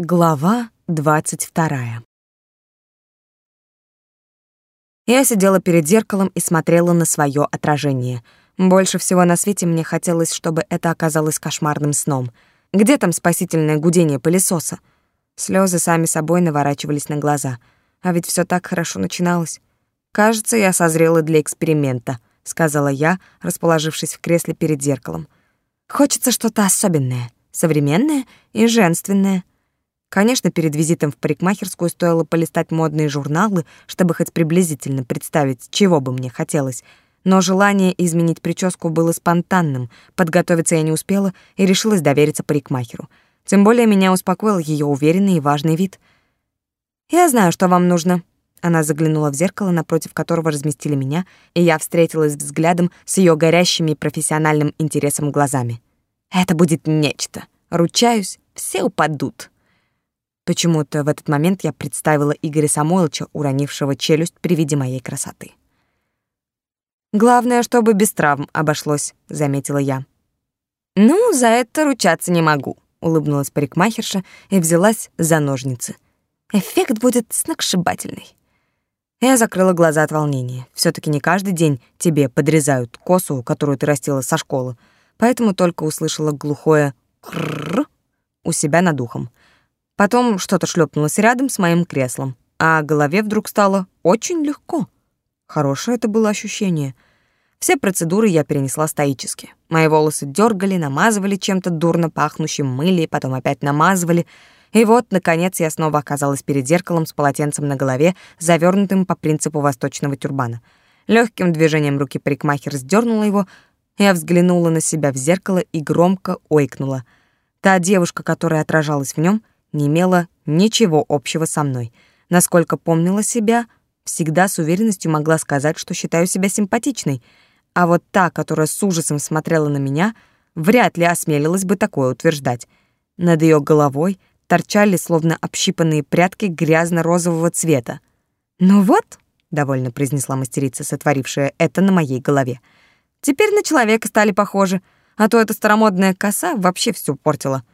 Глава двадцать вторая. Я сидела перед зеркалом и смотрела на свое отражение. Больше всего на свете мне хотелось, чтобы это оказалось кошмарным сном. Где там спасительное гудение пылесоса? Слезы сами собой наворачивались на глаза. А ведь все так хорошо начиналось. Кажется, я созрела для эксперимента, сказала я, расположившись в кресле перед зеркалом. Хочется что-то особенное, современное и женственное. Конечно, перед визитом в парикмахерскую стоило полистать модные журналы, чтобы хоть приблизительно представить, чего бы мне хотелось. Но желание изменить прическу было спонтанным, подготовиться я не успела и решилась довериться парикмахеру. Тем более меня успокоил ее уверенный и важный вид. «Я знаю, что вам нужно». Она заглянула в зеркало, напротив которого разместили меня, и я встретилась взглядом с ее горящими профессиональным интересом глазами. «Это будет нечто. Ручаюсь, все упадут». Почему-то в этот момент я представила Игоря Самойловича, уронившего челюсть при виде моей красоты. «Главное, чтобы без травм обошлось», — заметила я. «Ну, за это ручаться не могу», — улыбнулась парикмахерша и взялась за ножницы. «Эффект будет сногсшибательный». Я закрыла глаза от волнения. все таки не каждый день тебе подрезают косу, которую ты растила со школы, поэтому только услышала глухое «крррр» у себя над ухом. Потом что-то шлепнулось рядом с моим креслом, а голове вдруг стало очень легко. Хорошее это было ощущение. Все процедуры я перенесла стоически. Мои волосы дергали, намазывали чем-то дурно пахнущим, мыли, потом опять намазывали. И вот, наконец, я снова оказалась перед зеркалом с полотенцем на голове, завернутым по принципу восточного тюрбана. Легким движением руки парикмахер сдернула его, я взглянула на себя в зеркало и громко ойкнула. Та девушка, которая отражалась в нем, не имела ничего общего со мной. Насколько помнила себя, всегда с уверенностью могла сказать, что считаю себя симпатичной, а вот та, которая с ужасом смотрела на меня, вряд ли осмелилась бы такое утверждать. Над ее головой торчали словно общипанные прядки грязно-розового цвета. «Ну вот», — довольно произнесла мастерица, сотворившая это на моей голове, «теперь на человека стали похожи, а то эта старомодная коса вообще всё портила».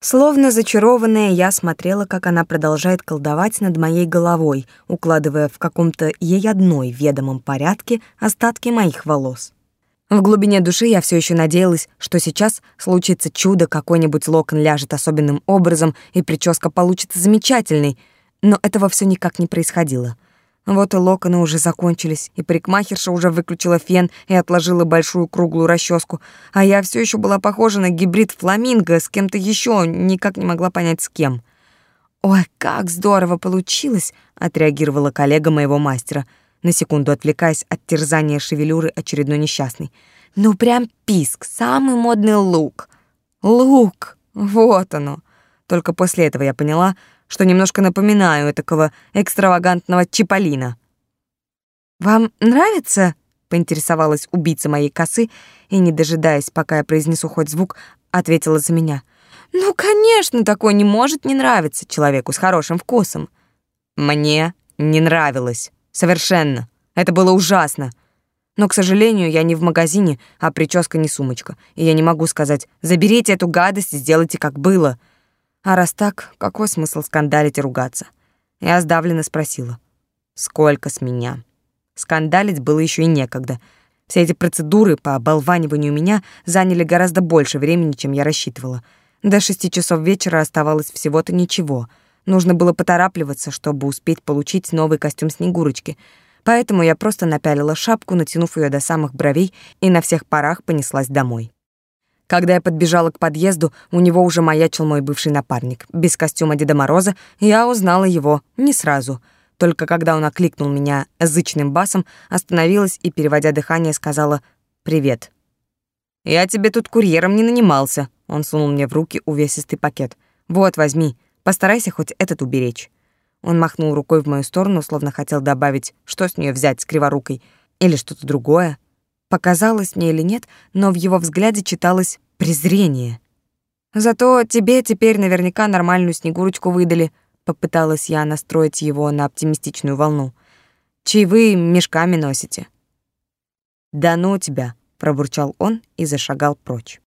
Словно зачарованная, я смотрела, как она продолжает колдовать над моей головой, укладывая в каком-то ей одной ведомом порядке остатки моих волос. В глубине души я все еще надеялась, что сейчас случится чудо, какой-нибудь локон ляжет особенным образом, и прическа получится замечательной, но этого все никак не происходило. Вот и локоны уже закончились, и парикмахерша уже выключила фен и отложила большую круглую расческу, а я все еще была похожа на гибрид фламинго с кем-то еще, никак не могла понять с кем. «Ой, как здорово получилось!» — отреагировала коллега моего мастера, на секунду отвлекаясь от терзания шевелюры очередной несчастной. «Ну прям писк, самый модный лук!» «Лук! Вот оно!» Только после этого я поняла, что немножко напоминаю такого экстравагантного Чиполлина. «Вам нравится?» — поинтересовалась убийца моей косы и, не дожидаясь, пока я произнесу хоть звук, ответила за меня. «Ну, конечно, такое не может не нравиться человеку с хорошим вкусом». «Мне не нравилось. Совершенно. Это было ужасно. Но, к сожалению, я не в магазине, а прическа не сумочка, и я не могу сказать «заберите эту гадость и сделайте, как было». А раз так, какой смысл скандалить и ругаться? Я сдавленно спросила. Сколько с меня? Скандалить было еще и некогда. Все эти процедуры по оболваниванию меня заняли гораздо больше времени, чем я рассчитывала. До шести часов вечера оставалось всего-то ничего. Нужно было поторапливаться, чтобы успеть получить новый костюм Снегурочки. Поэтому я просто напялила шапку, натянув ее до самых бровей, и на всех парах понеслась домой. Когда я подбежала к подъезду, у него уже маячил мой бывший напарник. Без костюма Деда Мороза я узнала его не сразу. Только когда он окликнул меня зычным басом, остановилась и, переводя дыхание, сказала «Привет». «Я тебе тут курьером не нанимался», — он сунул мне в руки увесистый пакет. «Вот, возьми, постарайся хоть этот уберечь». Он махнул рукой в мою сторону, словно хотел добавить, что с нее взять с криворукой, или что-то другое. Показалось мне или нет, но в его взгляде читалось презрение. «Зато тебе теперь наверняка нормальную снегурочку выдали», — попыталась я настроить его на оптимистичную волну. «Чаевые мешками носите». «Да ну тебя», — пробурчал он и зашагал прочь.